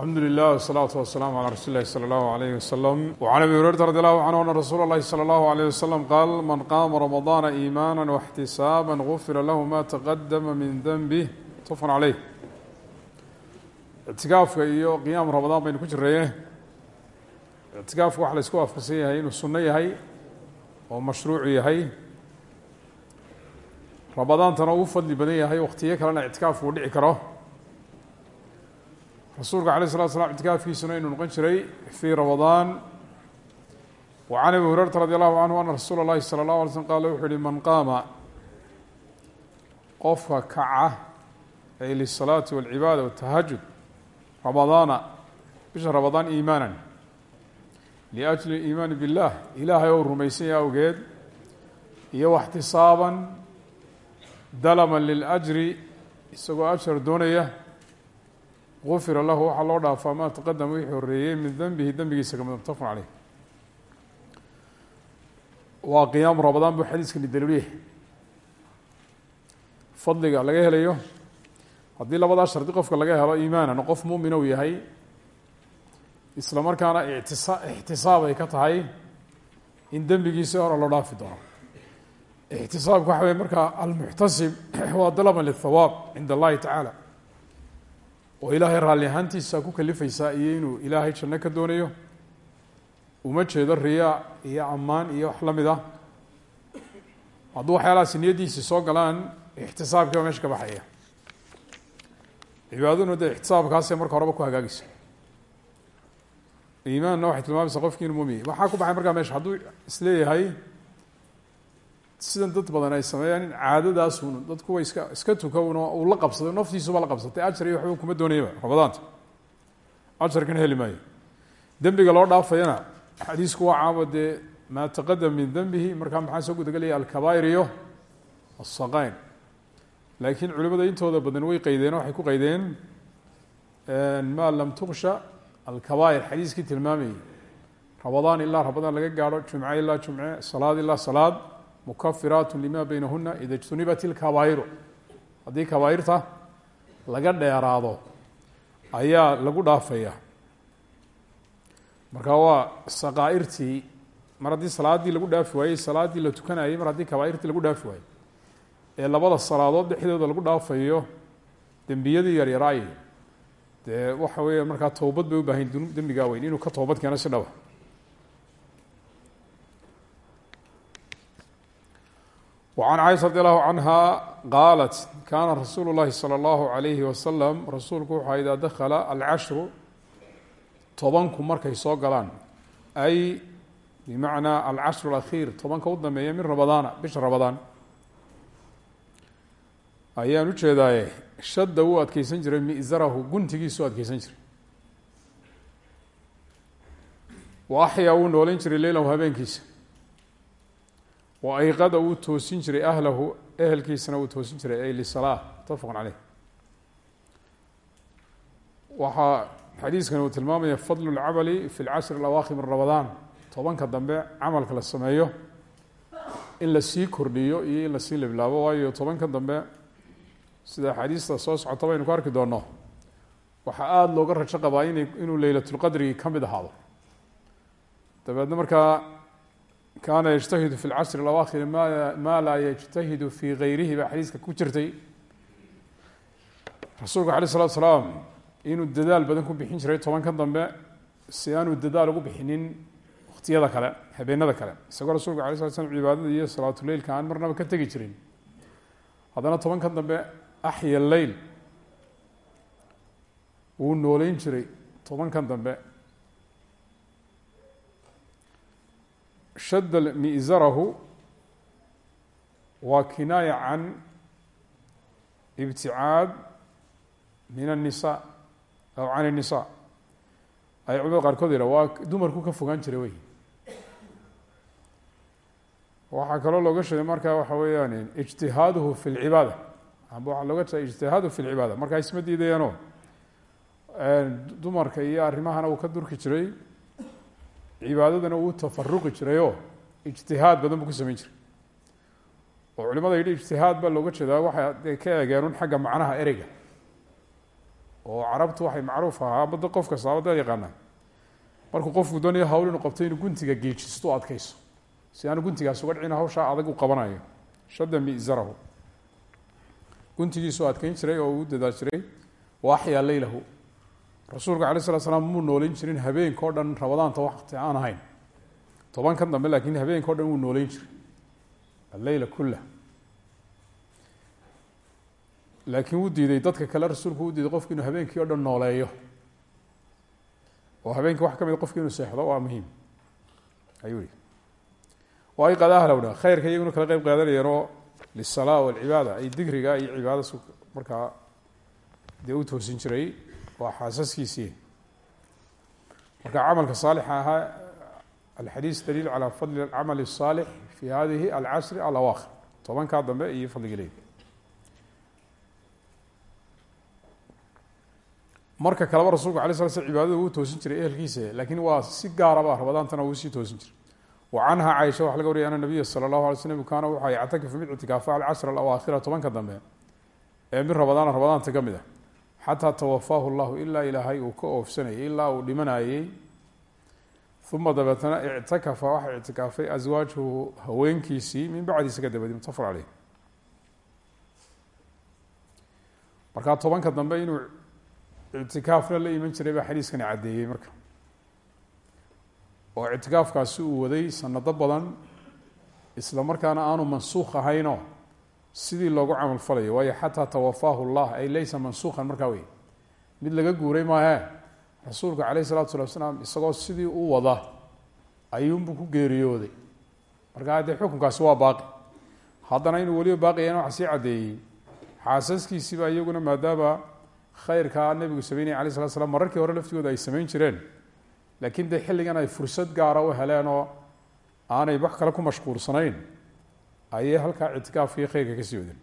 alxamdu lilah wsalaatu wasalaamu calaa rasuuli lahi sala allahu alayh wasalam wacan abi hurayrata radi allahu canhu ana rasuula اllahi salى allahu alayh wasalam qaal man qaama ramadaana iimaana waxtisaaba gufira lahu ma taqadama min denbih mutafaqan caleyh ictikaafka iyo qiyaam ramadaan baynu ku jireeye ictikaafka waxa la isku waafaqsan yahay inuu sunno yahay oo mashruucu yahay. Ramadaantana uu fadli badan yahay waktiyo kalena ictikaafku uu dhici karo rasuulka alay slatu slam ictikaafkiisuna inuu noqon jiray fii ramadaan wa can abi hurayrata radi allahu canhu ana rasuula اllahi salى اllahu alay slm qaala wuxuu yihi man qaama qofka kaca ay lisalaati walcibaada watahajud ramadaana bisha ramadaan iimaanan liajli iimaani billah ilaahay ou rumaysanya awgeed iyo waxtisaaban dalaman liljri isagoo ajar doonaya gufira lahu waxaa loo dhaafaa maa taqadama wixii horeeyey min denbihi dembigiisa ka mid mutafaqun caleyh waa qiyaamu ramadaan buu xadiiskani daliiluyah fadliga laga helayo haddii labadaa shardi qofka laga helo iimaanan qof mumin ou yahay isla markaana itisa ixtisaab ay ka tahay in dembigiisi hore loo dhaafi doono. Ixtisaabka waxa wey markaa almuxtasib waa dalaban lithawaab cinda allahi oo ilaahay raalli ahaantiisa ku kalifaysaa iyo inuu ilaahay janno ka doonayo uma jeedo riyaa iyo ammaan iyo wax la mid ah. Hadduu waxyaalahaasi niyaddiisi soo galaan ixtisaabkii baa meesha ka baxaya. Cibaadaduna dee ixtisaabkaasee marka horeba ku hagaagaysa iimaanna waxay tilmaamaysaa qofkii inu mumiye waxaa ku baxay markaa meesha hadduu is leeyahay sidan dad badan ay sameeyaan in caadadaasun dadku way iska iska tukan uu la qabsaday naftiisuba la qabsatay. Ajar iyo waxba kuma doonayaba ramadaanta ajarkan heli maayo. Dembiga loo dhaafayana xadiisku waa caamo dee maa min dembihi markaa maxaa soo gudagelaya? Alkabaa'ir iyo asaqayn laakiin culimada intooda badan way qaydeen waxay ku qaydeen maa lam tuksha alkabaa'ir. Xadiiskii tilmaamayay ramadaan ilaa ramadaan laga gaadho jumce ilaa jumce salaad ilaa salaad mukafiraat lima beynahuna ida jtunibat ilkabaa'iru haddii kabaa'irta laga dheeraado ayaa lagu dhaafaya marka waa saqaa'irtii mar haddii salaaddii lagu dhaafi waayey salaaddii la tukanayay mar haddii lagu dhaafi ee labada salaadood dhexdooda lagu dhaafayo dembiyadii yaryaraay dee waxa weeya markaa towbad bay u baahan dembigaa weyn inuu ka toobad keeno si dhaba وعن cائشha رضي الله عنها qاaلت kاna رasuuل الlahi صلى الله عليه وسلم rasuulku wuxua إida dakla الcashru tobanku markay soo galaan ay bmaعnaa alcashر الأkhيir tobanka u dambeeya min ramadaana bisha ramadaan ayaan ujeedaaye shadda wuu adkeysan jiray miزrahu guntigiisu adkeysan jiray وaxyaa wuu nooleyn jiray leylahu habeenkiisa wa ayqada wuu toosin jiray ahlahu ehelkiisana wuu toosin jiray ay lisalaa mutafaqun caleyh waxaa xadiiskan uu tilmaamaya fadlu lcamali fi lcashri alawaakhir min ramadaan. Tobanka dambe camalka la sameeyo in la sii kordhiyo iyo in la sii liblaabo waayo tobanka dambe sida axaadiista soo socota baynu ku arki doonno waxaa aada looga rajo qabaa ina inuu leylatulqadrigi ka mid ahaado. Dabeedna markaa kaana yجtahidu fi اlcashri اlawaakhir ma laa yجtahidu fi gayrihi baa xadiiska ku jirtay rasuulku alay الslatu slaam inuu dadaal badan ku bixin jiray tobanka dambe si aanuu dadaal ugu bixinin waktiyada kale habeenada kale isagoo rasulku alay slat slam cibaadada iyo salaatuleilka aan marnaba ka tegi jirin haddana tobanka dambe axya leyl wuu nooleyn jiray tobankan dambe shadda mi'zarahu waa kinaaya can ibticaad min الnisa aw can الnisa ay culimada qaarkood yidha waa dumarku ka fogaan jiray wey waxaa kaloo looga sheegay marka waxa weeyaan ijtihaaduhu fi اlcibaada amba waxaa looga jeeda ijtihaadu fi اlcibaada markaa isma diidayaano dumarka iyo arrimahana uu ka durki jiray cibaadadana uu tafaruqi jirayoo ijtihaad badan buu ku samayn jiray. Oo culimada yidhi ijtihaad baa looga jeedaa waxay ka eegeenun xagga macnaha ereyga. Oo carabtu waxay macruuf ahaa bada qof kasta bada yaqaanaa markuu qofku doonayo hawl inuu qabto inuu guntiga geejisto o adkayso si aanu guntigaas uga dhicin hawshaa adag u qabanayo. Shadda mizarahu. Guntigiisuu adkeyn jiray oo uu dadaal jiray. Wa axyaa leylahu rasuulka alay slat slam muu nooleyn jirin habeenka o dhan rabadaanta waqti aan ahayn. Tobankan dambe laakiin habeenka o dhan wuu nooleyn jiray. Alleyla kulah laakiin wuu diiday dadka kale rasuulku u diiday qofku inuu habeenkii o dhan nooleeyo. Oo habeenkii wax ka mid qofki inuu seexdo waa muhiim. Ayuu yihi wa ay qad ahlowna khayrka iyaguna kala qeyb qaadanayeenoo lisalaa walcibaada ay digriga iyo cibaadadas markaa dee u toosin jiray waa xaasaskiisii. Marka camalka saalixa ahaa alxadiis daliil calaa fadli alcamal الsaalix fi hadihi alcashri alawaakhir tobankaa dambe iyo fadliga marka kaleba rasulku ala sla sl cibaadada uu toosin jiray ehelkiisa laakiin waa si gaaraba rabadaantana uu sii toosin jiray. Wa canha caaisha waxa laga wariyay nabiya sala allahu alay slm kaana wuxuu yactakifu mid ictikaafa alcashra alawaakhira tobanka dambe. Ee min rabadaana rabadaanta ka mid a xataa tawafaahu llahu ilaa ilaahay uu ka oofsanayay ilaa uu dhimanayey uma dabeetana ictakafa waxa ictikaafay aswaajuhu haweenkiisii min bacdiisa ka dabadi mutafaq caleyh markaa tobanka dambe inuu ictikaafna la iman jiray baa xadiiskani caddeeyey marka. Oo ictikaafkaasi uu waday sanado badan isla markaana aanu mansuukh ahaynoo sidii loogu camal falayo waayo xataa tawafaahu llah ay laysa mansuukhan markaa wey mid laga guuray maahe rasuulku caleyh isalatu sala slaam isagoo sidii u wada ayuunbuu ku geeriyooday. Markaa dee xukunkaasi waa baaqi. Haddana inuu weliba baaqiyana waxa sii caddeeyey xaasaskiisiiba iyaguna maadaama khayrkaa nebigu sameynaya alay slat slam mararkii hore laftigooda ay samayn jireen laakiin dee xilligan ay fursad gaara u heleen oo aanay wax kale ku mashquulsanayn ayay halkaa ictikaafkii khayrka kasii wadeen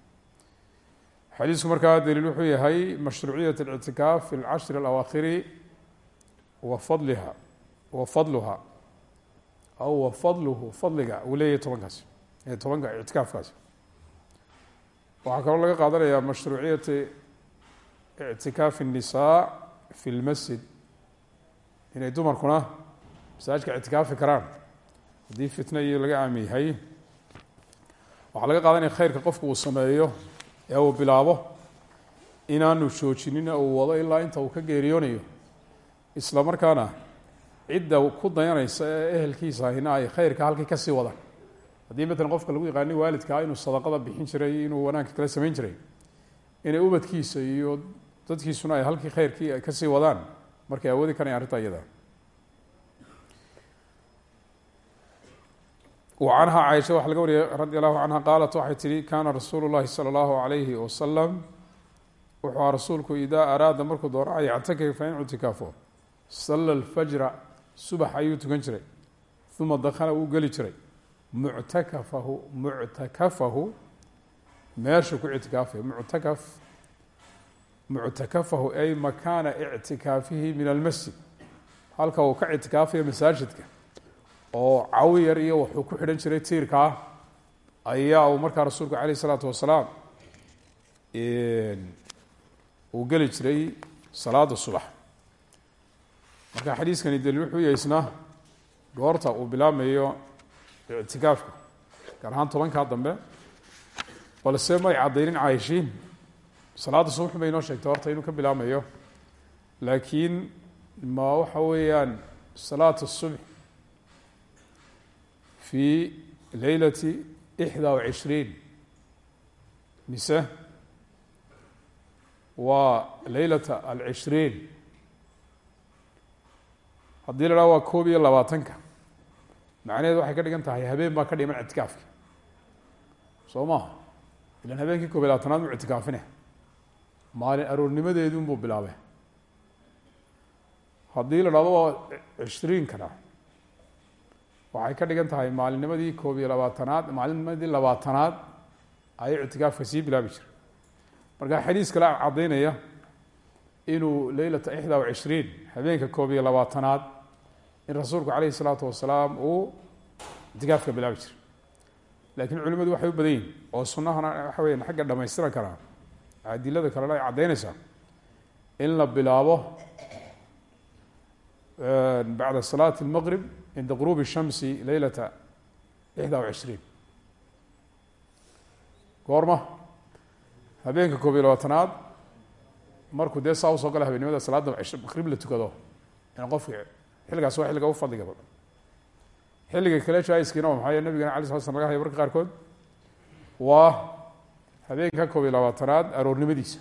xadiisku markaa daliil wuxuu yahay mashruuciyat اlictikaaf fi lcashri alawaakhiri wa fadliha wa fadluha aw wa fadluhu fadliga uu leeyahay tobankaasi ee tobanka ictikaafkaasi waxaa kaloo laga qaadanayaa mashruuciyati ictikaafi الnisaa fi lmasjid inay dumarkuna masaajidka ictikaafi karaan haddii fitna iyo laga aami yahay waxaa laga qaadanaya khayrka qofku uu sameeyo ee uu bilaabo inaanu joojinin uu wado ilaa inta uu ka geeriyoonayo. Isla markaana cidda ku dayanaysa ee ehelkiisa ahina ay khayrka halkii ka sii wadaan haddii matalan qofka lagu yaqaani waalidkaa inuu sadaqada bixin jiray inuu wanaagka kala samayn jiray inay ubadkiisa iyo dadkiisuna ay halkii khayrkii ay ka sii wadaan markay awoodi karayaan arrinta iyada canha caaisha waxaa laga wariyay radi allahu canha qaalat waxay tihi kaana rasuulu llahi sala allahu alayhi wasalam wuxuu aha rasuulku idaa araada markuu doono an yactakifa in ictikaafo salla lfajra subax ayuu tukan jiray. Uma dakhala wuu geli jiray. Muctakafahu muctakafahu meeshuu ku ictikaafay muctakaf muctakafahu ay makaana ictikaafihi min almasjid. Halka uu ka ictikaafayo masaajidka oo cawi yar iyo wuxuu ku xidhan jiray tiirkaa ayaa uu markaa rasuulku caleyh isalaatu wasalaam uu geli jiray salaada subax. Marka xadiiskani daliil wuxuu yahay isna goorta uu bilaabmayo ictikaafka gaar ahaan tobankaa dambe balse may caddaynin caayishiin. Salaada subax bay inoo sheegtay horta inuu ka bilaabmayo laakiin ma waxa weeyaan salaat الsubx fi leylati ixdaa wacishriin mise waa leylata alcishriin haddii la dhaha waa koob iyo labaatanka macnaheedu waxay ka dhigan tahay habeen baa ka dhiman ictikaafki soo maha ilan habeenkii koob iyo labaatanaad mu ictikaafine maalin aroornimadeedun buu bilaabay haddii la dhahdo waa cishriinkana waxay ka dhigan tahay maalinnimadii koob iyo labaatanaad maalinnimadii labaatanaad ayay ictikaafka sii bilaabi jiray marka xadiis kale caddaynaya inuu leylata ixdaa wacishriin habeenka koob iyo labaatanaad in rasuulku caleyhi salaatu wasalaam uu ictikaafka bilaabi jiray laakiin culimadu waxay u badan yihiin oo sunahana waxa weyan xagga dhamaystiran karaa adilada kalena ay caddaynaysaa in la bilaabo bacda salaati اlmaqrib cinda qurubi الshamsi leylata ixda wa cishriin goorma habeenka koob iyo labaatanaad markuu dee saa u soo gala habeenimada salaada maqrib la tukado in qofki xilligaas waa xilliga u fadliga badan xilliga kale jaiskiina waa maxay nabigana ala sala slam laga haya marka qaarkood waa habeenka koob iyo labaatanaad aroornimadiisa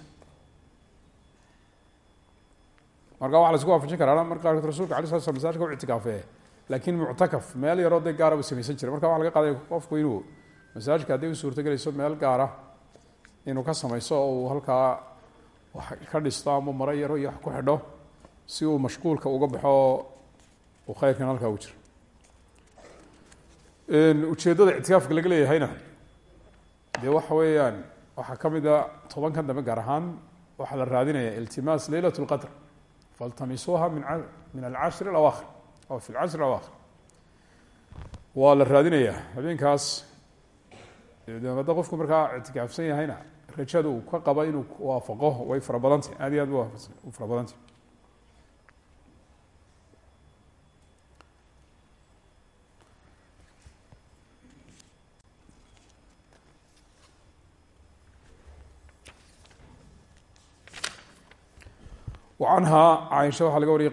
marka waxa la isku waafajin karaa marka qaarkood rasulka ala sala slam masaajka laakiin muctakaf meel yaroo de gaara u samaysan jiray. Marka waxa laga qaadaya qofku inuu masaajka hadday u suurto gelayso meel gaara inuu ka samayso oo uu wax ka dhisto ama maro yaro iyo ku xidho si uu mashquulka uga baxo uu khayrkan halkaa ugu jiro. Ujeeddada ictikaafka laga leeyahayna dee waxa weeyaan waxaa ka mid a tobankan dambe gaar ahaan waxaa la raadinaya iltimaas leylat اlqadr faltamisuuha min min alcashri اlawaakhir aw fi lcashri اlawaakhir waa la raadinayaa habeenkaas. Hadda qofku markaa ictikaafsan yahayna rajada uu ka qaba inuu waafaqo way fara aad iyo aad u fara badantay anhaa caaisha waxaa laga wariyay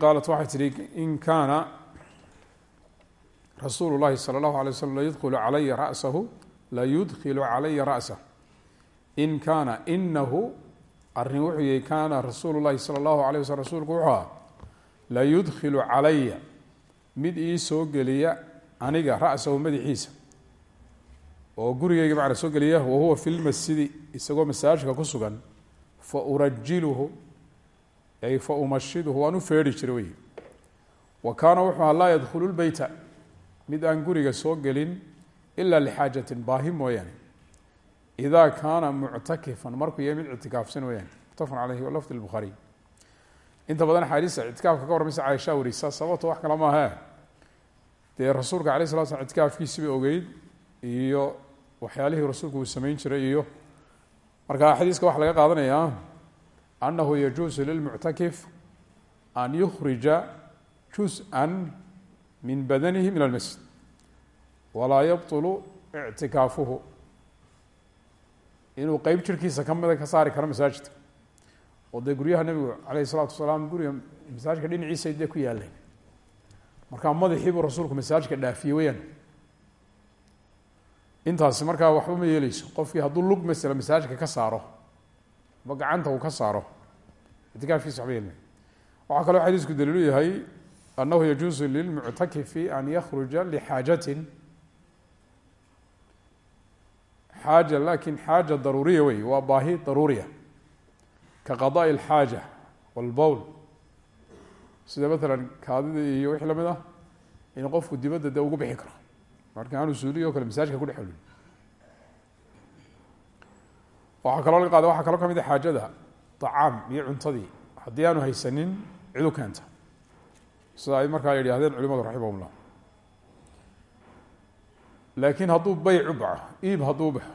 rasuulu llahi salى اllahu alay slm layudkilu calaya rasahu layudkilu calaya ra'sah in kaana inahu arrin wuxuu yihi kaana rasuulu llahi salى اllahu alay waslm rasuulku wuxuu aha layudkilu calaya mid ii soo geliya aniga ra'sahu madaxiisa oo gurigayga macna soo geliya wahuwa fi lmasjidi isagoo masaajidka ku sugan faurajiluhu ay fa umashiduhu waan u feedhi jiray wey wa kaana wuxuu aha laa yadkhulu lbeyta mid aan guriga soo gelin ila lixaajatin baahi mooyaane. Idaa kaana muctakifan markuu yahay mid ictikaafsan weyaan muttafaqun caleyhi walafdi lbukhaariy inta badan axaadiista ictikaafka ka warmaysa caaisha warisa sababto wax kale maahe dee rasuulka alay slat slam ictikaafkiisi bay ogeyd iyo waxyaalihii rasuulku uu sameyn jiray iyo marka xadiiska waxaa laga qaadanayaa anahu yajuusu lilmuctakif an yukhrija juz-a min badanihi min almasjid walaa yabطulu ictikaafuhu inuu qeyb jirhkiisa kamida ka saari karo masaajidka oo dee guryaha nebigu aleyh الsalaatu wasalaam guriga masaajidka dhinaciisa dee ku yaaleen markaa madaxii buu rasuulku masaajidka dhaafiyey weyaan intaasi markaa waxba ma yeeleyso qofkii hadduu lug masala masaajidka ka saaro ama gacanta uu ka saaro itikaafkiisa waxba yeelmay waxaa kaloo xadiisku daliilu yahay annahu yajuusu lilmuctakifi an yakruja lixaajatin xaaja lakin xaaja daruuriya wey waa baahi daruuriya ka qadaءi اlxaaja wاlbowl sida maalan kaadida iyo wixii lamid ah in qofku dibadda de ugu bixi karo marka aanu suuliyo o kale masaajka ku dhex olin waxaa kaloo laga qaada waxaa kaloo ka mid a xaajada طacaam iyo cuntadii haddii aanu haysanin cid u keenta sida ay markaa yidhaahdeen culimadu raximah llah laakiin hadduu beyc u baxo iib hadduu baxo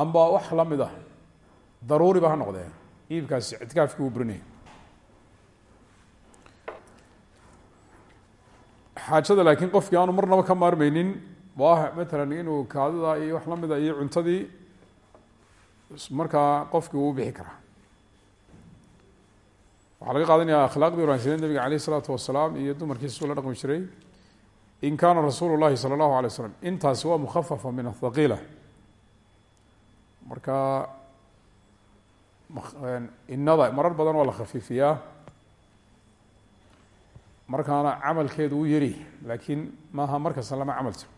amba wax la mid ah daruuriba ha noqdee. Iibkaasi ictikaafkii wuu burinaya xaajada laakiin qofkii aanu marnaba ka maarmeynin waa matalan inuu kaadida iyo wax la mida iyo cuntadii markaa qofkii uu bixi karaa waxaa laga qaadanaya akhlaaqdii wanaagsaneed nabiga aleyh isalaatu wasalaam iyo dumarkiisa suu la dhaqmi jiray. In kaana rasuulu llahi sala allahu alay slam intaasi waa mukhafafa min athaqiila marka inada marar badan waa la khafiifiyaa. Markaana camalkeedu uu yari laakiin maaha markasta lama camal tiro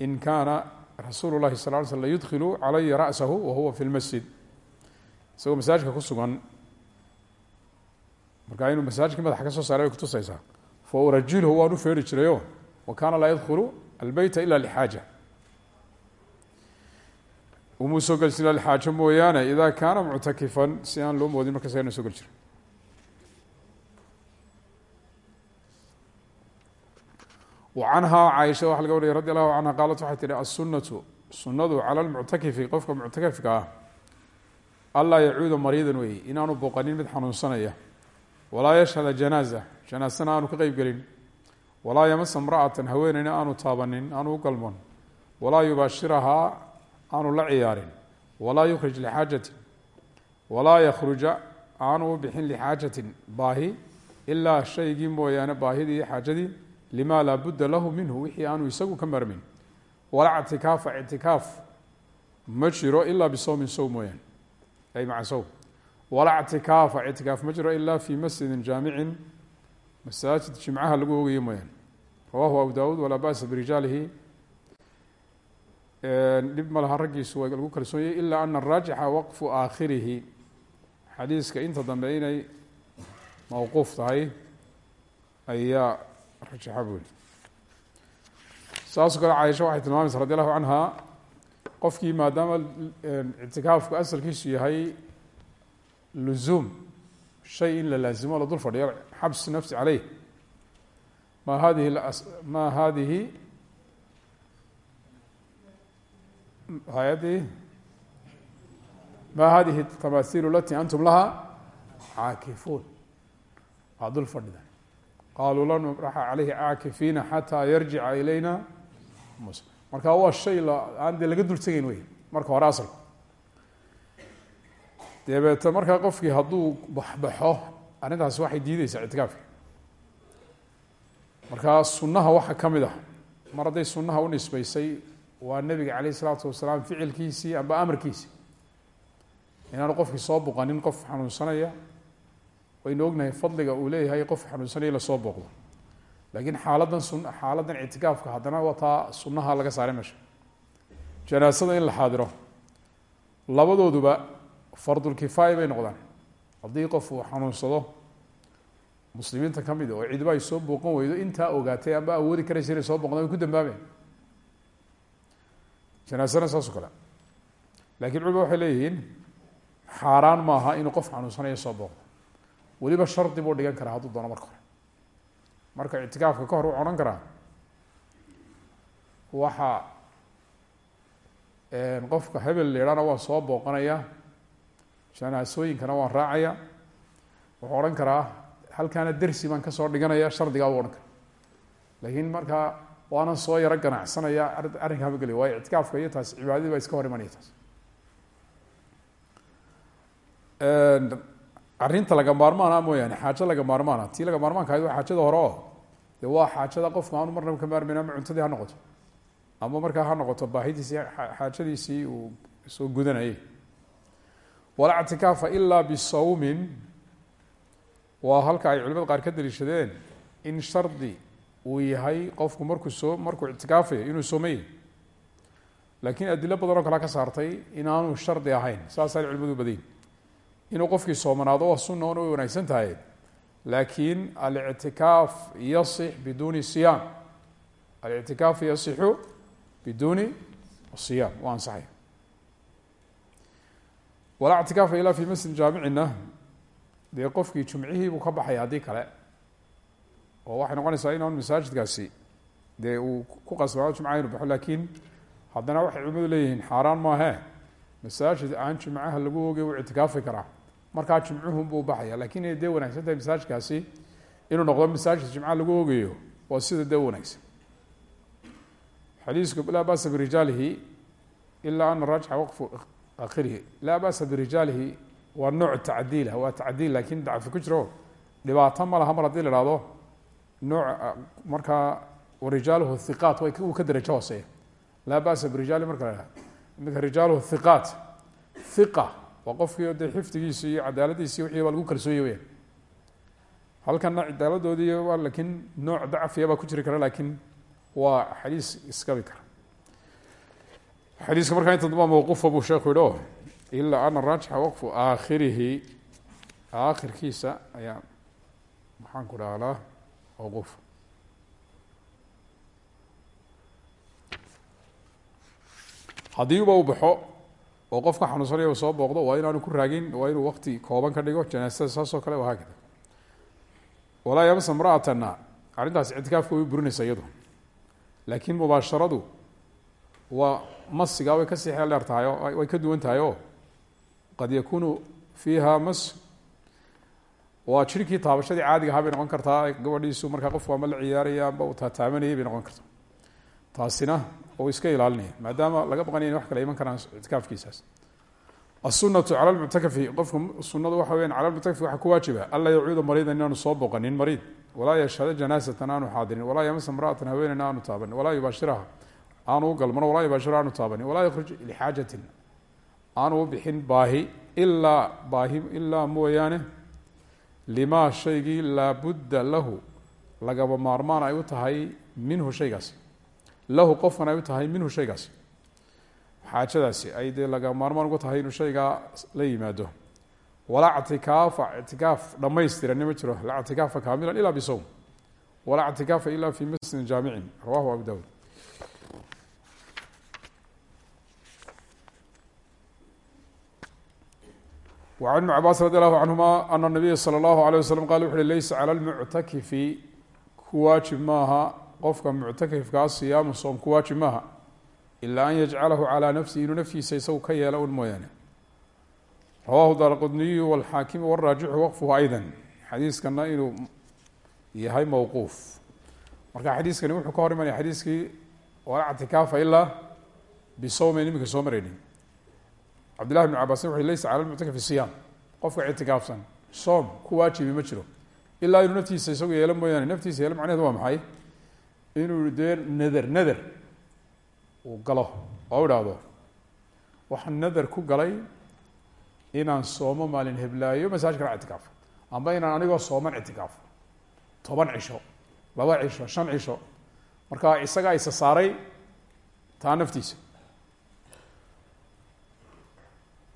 in kaana rasuulu llahi sal ly slm layudkilu ra'sahu wa huwa fi lmasjid isagoo masaajidka ku sugan markaa inuu masaajidkii madaxa ka soo saaray bay kutusaysaa fa urajilhu waan u feeri jirayo wa kaana laa yadkhulu albeyta ila lixaaja. Umuu soo geli jira lxaajo mooyaane ida kaana muctakifan si aan loo moodin markas anu so geli jira canhaa caaisha waxa laga wariyay radi allahu canha qaalat waxay tihi asunatu sunadu cala lmuctakifi qofka muctakifka ah anlaa yacuuda mariidan weeye inaanu booqanin mid xanuunsanaya walaa yashhada janaaza. Janaasana aanu ka qeyb gelin. Walaa yamasa imra'atan haweeneyna aanu taabanin aanu u galmoon. Walaa yubaashirahaa aanu la ciyaarin. Walaa yukhrij lixaajatin. Walaa yakhruja aanu u bixin lixaajatin. Baahi ilaa shaygii mooyaane baahidii iyo xaajadii lima laa budda lahu minhu wixii aanu isagu ka marmin. Walaa ictikaafa ictikaaf. Ma jiro ilaa bisowmin sow ay maca walaa ictikaafa ictikaaf ma jiro ilaa fi masjidin jaamicin. Masaajid jimcaha lagu ogayo mooyaane. Rawahu abu dawuud walaa ba'sa birijaalihi. Dhib ma laha raggiisu waa lagu kalsoonyay ilaa ana araajixa waqfu aakhirihi. Xadiiska inta dambe inay mawquuf tahay ayaa rajaxa buuli saasoo kale caaisha waxay tilmaamaysa radi allahu canha qofkii maadaama ictikaafku asalkiisu yahay luzuum shay in la laazimo la dul fadhiyo xabs nafsi caleyh ma hadihi ma hadihi hay'addii ma hadihi tamahiil alati antum laha caakifuun waa dul fadhida qaaluu lan nubraxa caleyhi caakifiina xataa yarjica ilayna musa marka waa shay aan dee laga dul tegeyn wey marka hore asalku dabeete markaa qofkii hadduu baxbaxo arrintaasi waxay diideysaa ictikaafka. Markaa sunnaha waxa ka mid ah mar hadday sunnaha u nisbeysay waa nebiga caleyh isalaatu wasalaam ficilkiisii amba amarkiisii. Inaanu qofkii soo boqanin qof xanuunsanaya waynu ognahay fadliga uu leeyahay qof xanuunsanaya la soo booqdo laakiin xaaladan sun xaaladan ictikaafka haddana waa taa sunnaha laga saaray meesha. Janaasada in la xaadiro labadooduba fardulkifaaya bay noqdaan. Haddii qof uu xanuunsado muslimiinta ka mid oo cidiba ay soo booqan weydo intaa ogaatay amba awoodi karaysa inay soo booqdaan way ku dambaabeen. Janaasana saasoo kale. Lakiin culima waxay leeyihiin xaaraan maaha inuu qof xanuunsanaya soo booqdo. Weliba shardi buu dhigan karaa hadduu doono marka hore. Marka ictikaafka ka hor wuxu odhan karaa waxa qofka hebel leedhana waan soo booqanaya janaasooyinkana waan raacaya. Wuxuu odhan karaa halkaana dersi baan ka soo dhiganaya shardigaa buu odhan kara laakiin markaa waanan soo yaro ganacsanaya arrinkaama geliy waayo ictikaafka iyo taas cibaadadii baa iska hor imanaya taas arrinta laga maarmaana mooyaane xaajo laga maarmaana tii laga maarmaanka ahayd waa xaajada hore oo. De waa xaajada qofka aanu marnaba ka maarmayn ama cuntadii ha noqoto. Ama markaa ha noqoto baahidiisii xaajadiisii uu soo gudanayay walaa ictikaafa ilaa bisawmin. Waa halka ay culimada qaar ka daliishadeen in shardi uu yahay qofku markuu soo markuu ictikaafayo inuu soomay laakiin adilo badan oo kale ka saartay inaanu shardi ahayn saasaan culimadu badayn inuu qofkii soomanaado waa sunna oona way wanaagsan tahay. Laakiin alictikaaf yasix biduuni siyaam. Alictikaaf yasixu biduuni siyaam waa ansaxay walaa ictikaafa ilaa fi masjid jaamicina. Dee qofkii jumcihii buu ka baxaya haddii kale. Oo waxay noqonaysaa inaan masaajidkaasi dee uu ku qasbaado jumcaha inu baxo laakiin haddana waxay culimadu leeyihiin xaaraan maahe masaajid aan jumcaha lagu ogay wuu ictikaafi karaa. Markaa jimcuhun buu baxaya laakiin inay dee wanaagsan tahay masaajidkaasi inuu noqdo masaajid jimca lagu ogayo waa sida dee wanaagsan. Xadiisku laa basa birijaalihi ilaa ana raajixa waqfu akhirihi laa basa birijaalihi waa nooc tacdiilah waa tacdiil laakiin dacfi ku jiro. Dhibaato ma laha mar haddii la hahdo nooc markaa warijaaluhu hiqaat wuu ka darajo hooseeya laa basa birijaali marka la hahdo imika rijaaluhu hiqaat hiqa waa qofkii dee xifdigiisi iyo cadaaladiisi wixii baa lagu kalsoonya weyaan halkana cadaaladoodii waa lakiin nooc dacfiya baa ku jiri kara laakiin waa xadiis iskabi kara xadiiska markaa inta dambaa mawquufa buu sheekhu yihi o ilaa ana raajixa waqfu aakhirihi. Aakhirkiisa ayaa maxaan ku dhahlaa mawquuf. Haddiiba u baxo oo qofka xanuunsanaya soo booqdo waa inaanu ku raagin waa inuu wakti kooban ka dhigo janaasada saas oo kale waa haakada. Walaa yamsa mraatana arrintaas ictikaafka way burinaysa iyadu. Laakiin mubaasharadu waa masiga way ka sii xeel dheer tahay way ka duwan tahay oo qad yakunu fiiha mas waa jirhkii taabashadii caadiga ahaa noqon kartaa. Gabadhiisu markaa qofku ama la ciyaaraya amba uu taataamanayay bay noqon kartaa. Taasina uu iska ilaalinaya maadaama laga baqanaya wax kale iman karaan ictikaafkiisaas. Asunatu cala lmuctakafi qofka sunadu waxa weyan cala lmuctakafi waxaa ku waajiba anlaa yacuuda mariidan inaanu soo boqanin mariid. Walaa yashhada janaasatan aanu xaadirin walaa yamasa mraatan haweeneyna aanu taabanin walaa yubaashiraha aanu u galmano walaa yubaashira aanu taabanin walaa yakhruj lixaajatin aanu u bixin baahi ilaa baahi ilaa mooyaane limaa shaygii laabudda lahu. Lagaba maarmaan ay u tahay minhu shaygaas. Lahu qofkan ay u tahay minhu shaygaas. Xaajadaasi ay dee laga maarmaan uga tahay inuu shaygaa la yimaado. Walaa ctikaafa ictikaaf dhammaystirani ma jiro. Laa ctikaafa kaamilan ila bisowm walaa ctikaafa ila fi masjidin jaamicin. Rawahu abu dawud وعن بن عbاس رضي الله عنهma أن النبya slى الlaه عليه وsلم qal وxu uhi laysa calى الmuctakifi ku waajib maaha qofka muctakifkaa siyaamu soom ku waajib maaha ilaa an yajcalahu calىa nafsihi inuu naftiisa isagu ka yeela un mooyaane rawahu darqudniyu wاlxaakimu wالraajixu waqfuhu ayda xadiiskana inuu yahay mowquuf marka xadiiskani wuxuu ka hor imanaya xadiiskii walaa ctikaafa ilaa bisowmen iminka soo marayni cabdillahi bn cabaasin wuxu laysa cala lmuctakafi siyaam qofka ictikaafsan soom ku waajibi ma jiro. Ilaa inuu naftiisa isagu yeelo mooyaane naftiisa yeelo macnaheedu waa maxay? Inuu dee nader nader uu galo oo idhaahdo waxaan nader ku galay inaan soomo maalin heblaayo masaajkana ictikaaf amba inaan anigoo sooman ictikaafo. Toban cisho laba cisho shan cisho. Marka isagaa isa saaray taa naftiisa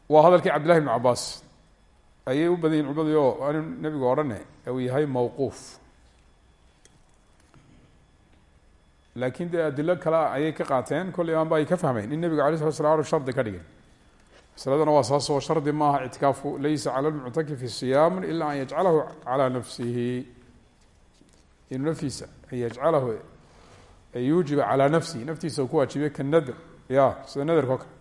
waa hadalkii cabdillahi bn cabaas ayay u badan culimadii oo anu nebigu odhane uu yahay mawquuf. Laakiin dee adilo kale ayay ka qaateen kolley aamba ay ka fahmeen in nebigu alay slat anu shardi ka dhigay masaladana waa saas oo shardi maaha ictikaafu laysa cala lmuctakifi siyaamu ila an yajcalahu calaa nafsihi. Inuu naftiisa an yajcalahu an yuujiba calaa nafsihi naftiisa uu ku waajibiye ka nadr. Ya sida naderka o kale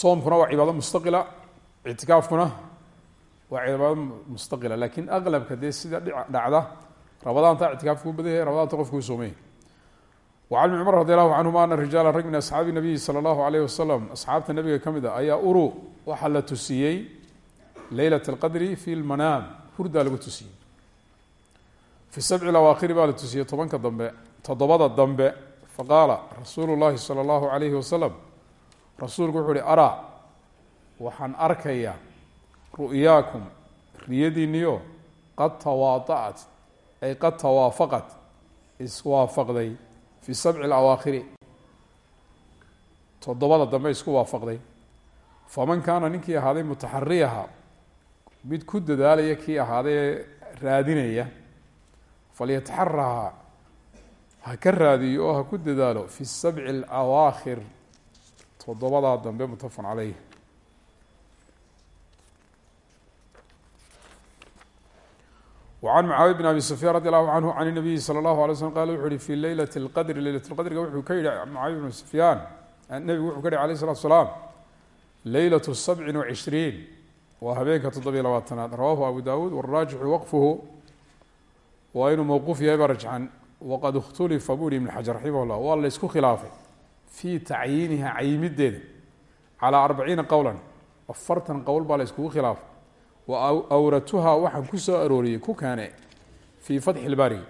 soomkuna waa cibaado mustaqila ictikaafkuna waa cibaado mustaqila. Lakin aqlabka dee sida dhacda rabadaanta ictikaafku u badan yahay rabadaanta qofku u soomay. Wacan ibni cumar radi allahu canhuma ana rijaala rag min asxaabi nabiyi sala allahu alayh wasalam asxaabta nabiga ka mid a ayaa uru waxaa la tusiyey leylat alqadri fi lmanaam hurdaa lagu tusiyey. Fi sabci lawaakhiri baa la tusiyey tobanka dambe toddobada dambe faqaala rasuulu llahi sala allahu alayhi wasalam rasuulku wuxu uhi araa waxaan arkayaa ru'yaakum riyadiinniyo qad tawaada'at ay qad tawaafaqat iswaafaqday fi sabci alawaakhiri toddobada dambe isku waafaqday. Faman kaana ninkii ahaaday mutaxariyaha mid ku dadaalaya kii ahaaday ee raadinaya falyataxaraha ha ka raadiyo oo ha ku dadaalo fi sabci alawaakhir toddobadaa dambe mutafan caleyh wacan mucaawiya bn abi sufyaan radi allahu canhu can nabiyi sala allahu alay slm qala wuxu uhi fi leylati lqadri leylat lqadriga wuxuu ka yihi mucaawiya bn sufyaan. Nebigu wuxuu ka yihi alayh salatu salaam leylatu sabcin wacishriin waa habeenka toddobiyo labaatanaad. Rawahu abu dawuud waraajixu waqfuhu. Waa inuu mowquuf yahay ba rajxan waqad ikhtulifa buri ibn xajar raximah llah waa la isku khilaafay fi tacyiiniha cayimideeda calaa arbaciina qowlan afartan qowl baa la iskugu khilaafay wa awratuhaa waxaan ku soo arooriyey ku keene fii fatxi lbaari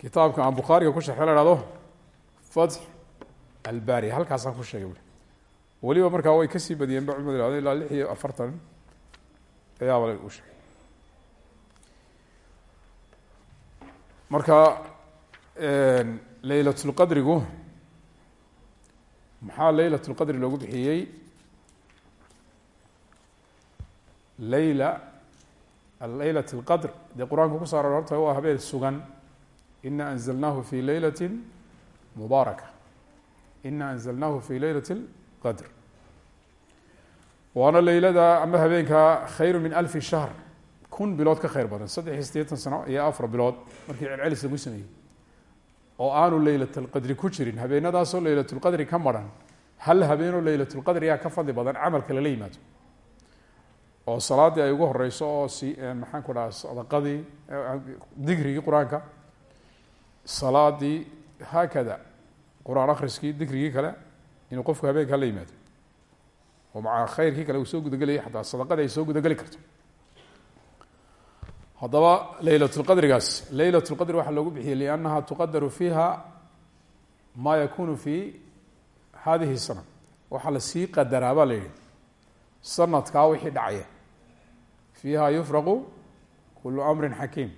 kitaabka aan bukhaariga ku sharxay la hahdo fatx albaari halkaasaan ku sheegay weliba markaa way ka sii badiyeen ba culimadu ihahdo ilaa lix iyo afartan ayaaba maxaa leylat lqadri loogu bixiyey? Leyla leylat اlqadr dee qur'aanku ku saar horta waa habeen sugan. Ina anzalnahu fi leylati mubaaraka. Ina anzalnahu fi leylat اlqadr waana leylada ama habeenka khayru min alfi shahr. Kun bilood ka khayr badan. Saddex iyo sideetan sano iyo afar bilood. Markii celcelis lagu sameeyey oo aanu leylat alqadri ku jirin habeenadaasoo leylat lqadri ka maran hal habeenoo leylatulqadriyaa ka fadli badan camalka lala yimaado? Oo salaaddii ay ugu horeyso oo si maxaan ku dhaha sadaqadii dikrigii qur'aanka salaadii haakada qur'aan akhriskii dikrigii kale inuu qofku habeenka la yimaado. Oo maca khayrkii kale uu soo gudagelaya xataa sadaqadii ay soo gudageli karto haddaba leylat lqadrigaas leylat lqadri waxaa loogu bixiyey liannaha tuqadaru fiiha maa yakunu fi hadihi sana. Waxaa la sii qadaraa baa la yihi sanadkaa wixii dhacaya fiiha yufraqu kulu amrin xakiim.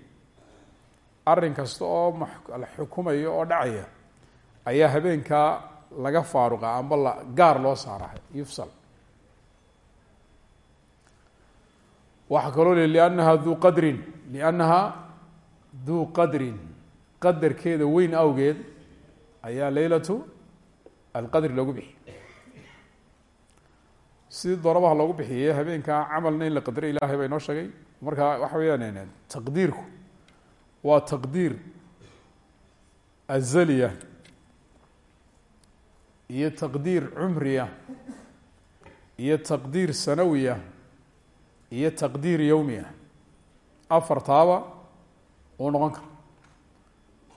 Arrin kasta oo la xukumayo oo dhacaya ayaa habeenkaa laga faaruqa amba la gaar loo saara yufsal waxaa kaloo li liannaha duu qadrin liannaha duu qadrin. Qadarkeeda weyn awgeed ayaa leylatu alqadri loogu bixiyey sidii doonabaha loogu bixiyey habeenkaa camalna in la qadray ilahay baa inoo sheegay. Marka waxa weeyaan taqdiirku waa taqdiir azaliya iyo taqdiir cumriya iyo taqdiir sanawiya iyo taqdiir yowmi ah afartaaba uu noqon karo.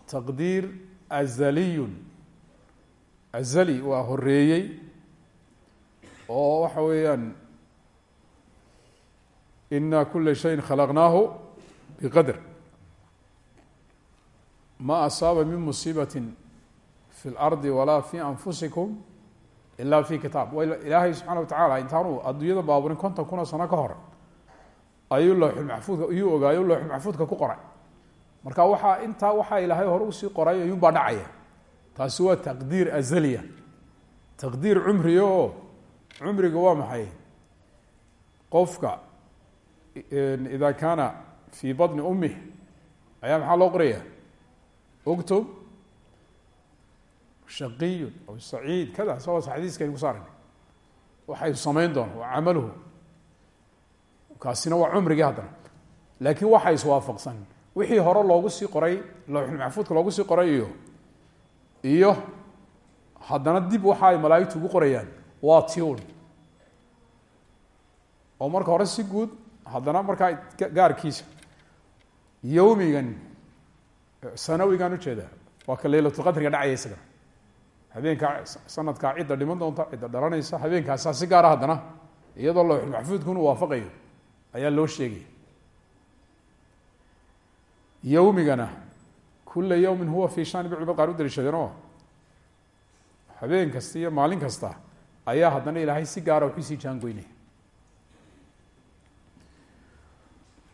Taqdiir azaliyun. Azali waa horeeyey oo waxa weeyaan ina kula shayin khalaqnaahu biqadr. Ma asaaba min musiibati fi اlardi walaa fi anfusikum ila fi kitaab. Ilaahay subxana wa tacala intaanu adduunyada baaburin konton kun oo sano ka hor ayuu looxulmaxfuudka ayuu ogaayo looxulmaxfuudka ku qoray. Marka waxaa intaa waxaa ilaahay hore u sii qoray ayuunbaa dhacaya. Taasi waa taqdiir azaliya. Taqdiir cumriga oo waa maxay? Qofka ida kaana fii badni umih ayaa maxaa loo qoraya? Octob shaqiyun aw saciid kada saas xadiiskaynu kuso aragnay waxay samayn doona waa camaluhu kaasina waa cumrigii haddana. Laakiin waxa iswaafaqsan wixii hore loogu sii qoray looxulmaxfuudka loogu sii qoray iyo iyo haddana dib waxa ay malaaigtu ugu qorayaan waa tiun oo marka hore si guud haddana markaa gaarkiisa yowmigan sanawigan ujeeda waa ka leylatulqadriga dhacaya isagana habeenkaa sanadkaa cidda dhiman doonta cidda dhalanaysa habeenkaasaa si gaara haddana iyadoo looxulmaxfuudku inuu waafaqayo ayaa loo sheegaya yowmigana kula yowmin huwa fi shan bay culimad qaar habeen kasta iyo maalin kasta ayaa haddana ilaahay si gaara waxu sii jaangoynaya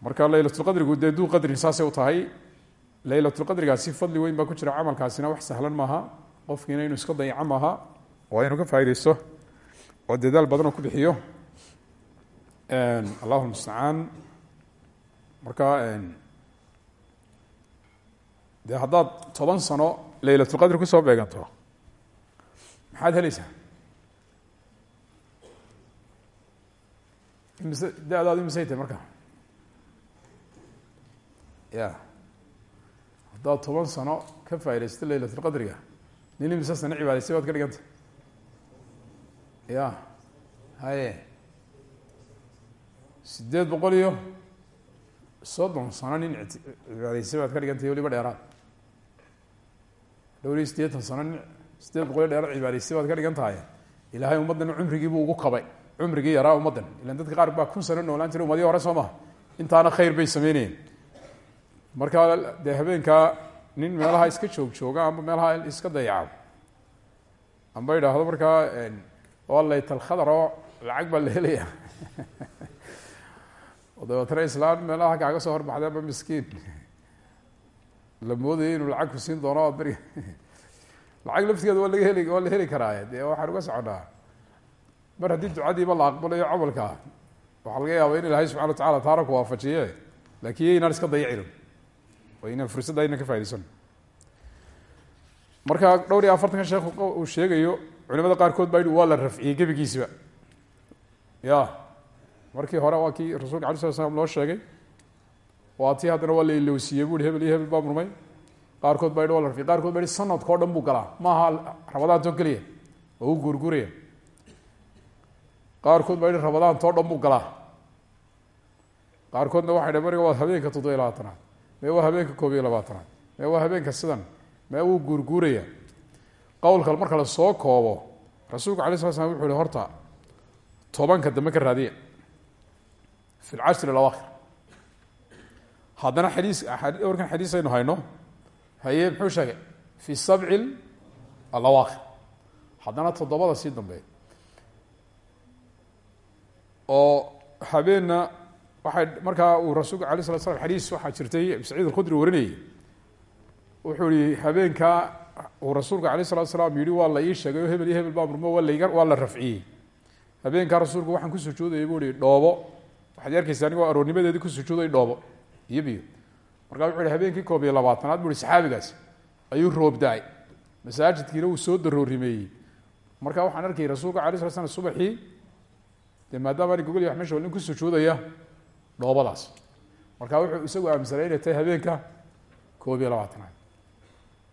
marka leylatulqadrigu dee duu qadrin saasay u tahay. Leylatulqadrigaasi fadli weyn baa ku jira camalkaasina wax sahlan maaha. Qofkiina inuu iska dayaco maaha waa inuu ka faa'idaysto oo dadaal badan oo ku bixiyo allahu mustacaan marka dee haddaad toban sano leylatulqadri ku soo beeganto. Maxaad heleysaa imise da-daadu imisay tahy marka? Ya haddaad toban sano ka faaidaysto leylatulqadriga nin imise sano cibaadaystay baad ka dhiganta ya haye sideed boqol iyo soddon sano nin cibaadaystay baad ka dhigantay waliba dheeraad. Dhowr iyo siddeetan sano nin sideed boqol iyo dheeraad cibaadaystay baad ka dhigan tahay ilaahay ummaddan cumrigiibuu ugu kabay. Cumrigii yaraa ummaddan. Ilan dadka qaar baa kun sano noolaan jiray umadii hore soo intaana khayr bay sameynayeen. Marka dee nin meelaha iska joog jooga amba meelaha iska dayaca amba idhaahdo markaa waa laytalkhadar oo lacag baa la helaya oo dabeetana islaan meelaha kaaga soo horbaxday amba miskiin. La moodayay inuu lacag ku siin doono beri. Lacag laftigeeda waa laga heli waa la heli karaa dee waxaan uga soconaa mar haddii ducadiiba la aqbalayo camalka waxaa laga yaaba in ilaahay subxana wa tacala taana ku waafajiye laakiin yaynaan iska dayacinin oo inaan fursadda aynan ka faidaysan marka dhowr iyo afartanka sheekhu uu sheegayo culimada qaarkood baa yihi waa la rafciyey gebigiisiba. Ya markii hore waa kii rasulka alay sala slam loo sheegay waa tii haddana waa la hi hebel iyo hebel baa murmay. Qaarkood baa waa la rafciyey. Qaarkood yihi sanadka o dhan buu galaa. Maaha rabadaantoo keliya. Oo u guurguuraya qaarkood baa yihi rabadaan too dhan buu galaa. Qaarkoodna waxay dha mariga waa habeenka toddobiyo labaatanaad. Mee waa habeenka koob iyo labaatanaad. Mee waa habeenka sidan. Mee wuu guurguuraya qowlka marka la soo koobo rasuulku alay sala slam wuxu hi horta tobanka dambe ka raadiya fi lcashri alawaakhir haddana xadiis warkan xadiis aynu hayno haye muxuu sheegay fi sabci alawaakhir haddana toddobada sii dambeeya oo habeenna waxay markaa uu rasuulku alay slat slam xadiis waxaa jirtay abi saciid alkhudri warinayay wuxuu yihi habeenkaa uu rasuulku alayh salatu salaam yihi waa la ii sheegay oo hebel iyo hebel baa murmo waa layga waa la rafciyey waxaad arkeysa anigoo aroornimadeedii ku sujuuday dhoobo iyo biyo. Markaa wuxuu yihi habeenkii koob iyo labaatanaad bu ihi saxaabigaas ayuu roob da'ay masaajidkiina uu soo daroorimeeyey markaa waxaan arkayay rasuulka alay slat slam subaxii dee maadaama ani gogol wax meesha nin ku sujuudaya dhoobadaas. Marka wuxuu isagu aaminsanay inay tahay habeenka koob iyo labaatanaad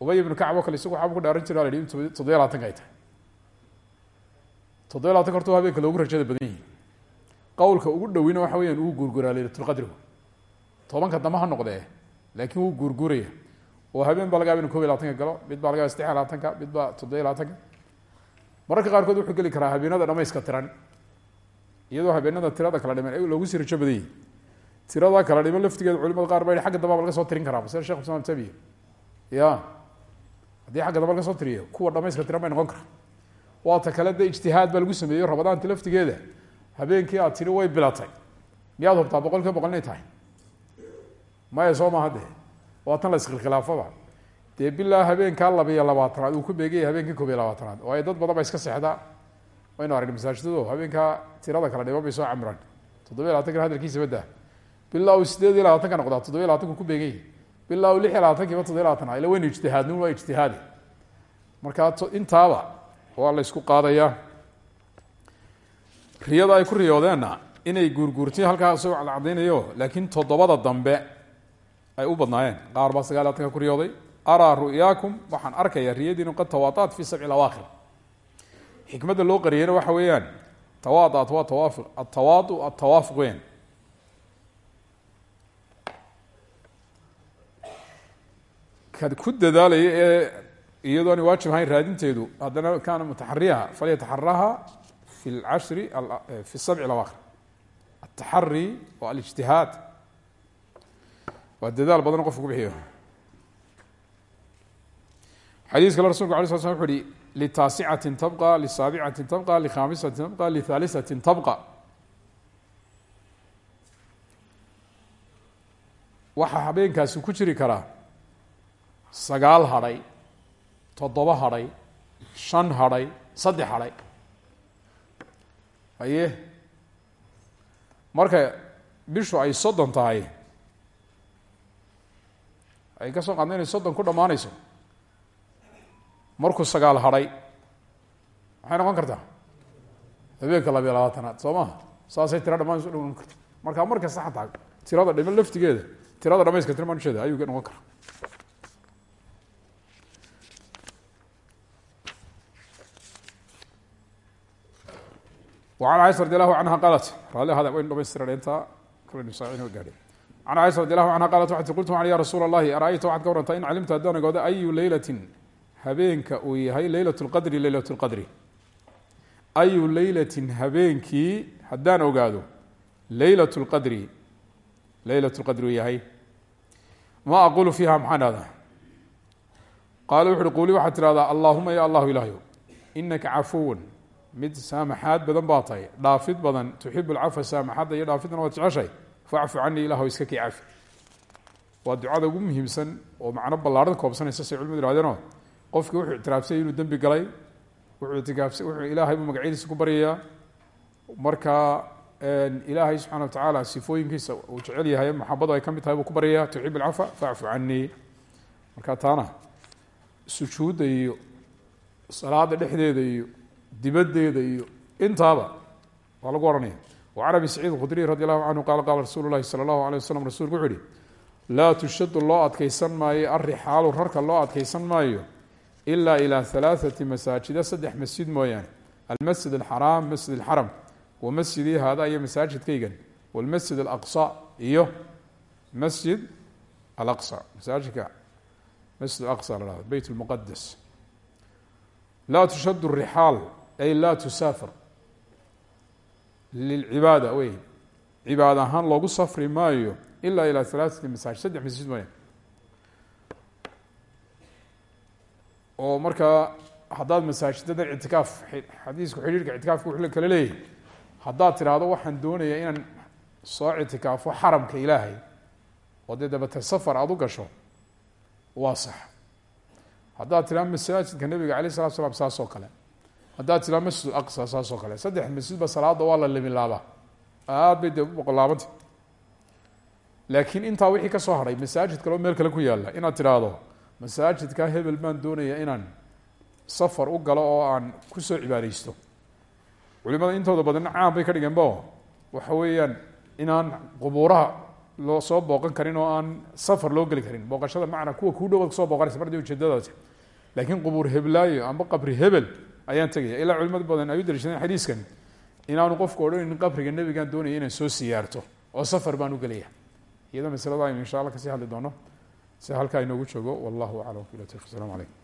ubay ibnu kacb oo kale isagu waxaaba ku dhaaran jira la hi in toddobiya labatanka ay tahay. Toddobiya labatanka horta habeenka loogu rajada badan yihi qowlka ugu dhowina waxa weyaan uu guurguraa laylatulqadrigu tobanka damba ha noqdee laakiin wuu guurguuraya oo habeen baa laga yaba inu kob galo mid baa laga yaba saddex labaatanka mid baa toddobiya labaatanka. Mararka qaarkood wuxuu geli karaa habeenada dhamayska tiran iyadoo habeenada tirada kala dhiman loogu sii rajo badan yihi tirada kala dhiman laftigeeda culimada qaar ba agga dambaba laga soo tirin karaa sida shekh islam tabiy ya haddii agga damba laga soo tiriyo kuwa dhamayska tiran bay noqon kara waata kale de ijtihaad baa lagu sameeyo rabadaanta laftigeeda habeenkii aad tiri way bilatay. Miyaad hubtaa boqol kiiba boqol inay tahay? Maya soo maaha de waa tan la iskhilaafaba dee bilaa habeenkaa labiyo labaatanaad uu ku beegaya habeenkii koob iyo labaatanaad. Oo dad badan ba iska seexdaa waynu aragna masaajidado habeenkaa tirada kala dhiman bay soo camraan toddobiya labatankan hadalkiisa badaa bilaa sideed iyo labaatanka noqdaa toddobiya labatanku ku beeganya bilaa lix iyo labaatankiiba toddobiya labatan ila waynu ijtihaadnin waa ijtihaadi. Markaa intaaba waa la ysku qaadayaa riyada ay ku riyoodeenna inay guurguurtay halkaa isagoo la cadaynayo laakiin toddobada dambe ay u badnaayeen. Qaar baa sagaal labatanka ku riyooday. Araa ru'yaakum waxaan arkayaa riyadiinu qad tawaadaat fi sabci lawaakhir xikmadda loo qariyeyna waxa weeyaan tawaadaat waa tawaafuq atawaadu atawaafuq weyan kad ku dadaalaya ee iyadoo ani waajib ahayn raadinteedu haddana kaana mutaxariha falyataxaraha fi lcashri fi sabci lawaakhir ataxari waa alijtihaad waa dadaal badan qofku ku bixiyo xadiis kale rasulku ala sla slam wuxu uhi litaasicatin tabqa lisaabicatin tabqa likhaamisatin tabqa lithaalisatin tabqa waxaa habeenkaasi ku jiri karaa sagaal hadhay toddoba hadhay shan hadhay saddex hadhay haye marka bishu ay soddon tahay. Ay ka soo qaadna inay soddon ku dhammaanayso. Markuu sagaal hadhay maxay noqon kartaa? Habeenka labiyo labaatanaad soo maha saasay tira dhamaan so dhowan karta markaa mar kasta xataa tirada dhiman laftigeeda tirada dhamayska tira maan ujeeda ayuu noqon karaa وعن cائشha رضي الله عنها qالت raalli hada waynu dhamaystirana intaa kalen saacin gaadhay can cائشha رضي الله عنها qالت waxay ti qultu ya rasuul الlahi arأyta waxaad ka warantaa in calimta haddaan ogooda ayu leylatin habeenka uu yahay leylaة الqadri leylaة الqadri ayu leylatin habeenkii haddaan ogaado leylaة الqadri leylaة الqadri uu yahay ma aqulu fiiha maxaan ahdaa qaala wuxu uhi quli waxaad tirahdaa allahuma ya allahu ilahyo inaka cafuwa mid saamaxaad badan baa tahay dhaafid badan tuxib lcafa saamaxadda iyo dhaafidana waad jeceshahay facfu canii ilaahw iska kii cafi waa ducada ugu muhiimsan oo macno ballaarhan koobsanaysa say culimadu ihahdeenoo qofkii wuxuu ictiraafsay inuu dembi galay wuxuu itikaafsay wuxuu ilaahay buu magacyadiisa ku baryayaa. Markaa ilaahay subxana wa tacaala sifooyinkiisa uu jecel yahay maxabadu ay ka tahay buu ku baryayaa tuxib alcafa facfu canii. Marka taana sujuudda salaada dhexdeeda iyo dibaddeeda iyo intaaba waa lagu ohanaya wacan abi saciid khudriy radi allahu canhu qaala qaala rasuulu lahi sala allahu alay waslam rasulku wuxu uhi laa tushadu loo adkaysan maayo arrixaalu rarka loo adkaysan maayo ilaa ilaa halaaثati masaajida saddex masjid mooyaane almasjid alxaraam masjid alxaram wa masjidii haada iyo masaajidkaygan walmasjid alaqsa iyo masjid alaqsa. Masaajidka masjid alaqsa la hahdo beyt lmuqadas laa tushadu rixaal ay laa tusaafir lilcibaada wey. Cibaad ahaan loogu safri maayo ilaa ilaa halaaثati masaajid saddex masjid mooya oo markaa haddaad masaajidada ictikaaf xadiisku xidhiirka ictikaafka wuxuu kala leeyahay. Haddaad tidhaahdo waxaan doonayaa inaan soo ictikaafo xaramka ilaahay oo dee dabate safar aada u gasho waa sax. Haddaad tidhahdo masaajidka nabiga alayh salatu slam saas oo kale haddaad tidhahdo masjid aqsa saas oo kale. Saddex masjidba salaada waa la limilaabaa. Aad bay dee boqolaabanta laakiin intaa wixii ka soo hadhay masaajid kale oo meel kale ku yaalla inaad tidhaahdo masaajidka hebel baan doonaya inaan safar u galo oo aan ku soo cibaadeysto culimada intooda badanna caam bay ka dhigeenbo waxa weeyaan inaan qubuuraha loo soo booqan karin oo aan safar loo geli karin. Booqashada macnaa kuwa kuu dhowaad ku soo booqanaysa mar dii ujeedadaasi laakiin qubuur heblaayo amba qabri hebel ayaan tegaya ilaa culimada badan ay u daliishadeen xadiiskan. Inaanu qofku odhanaynin qabriga nebigaan doonaya inaan soo siyaarto oo safar baan u gelaya iyadoo masalada aynu allah ka sii hadli doono. Si halkaa inoogu joogo wallahu aclam. Bila tawfiq asalaamu calaykum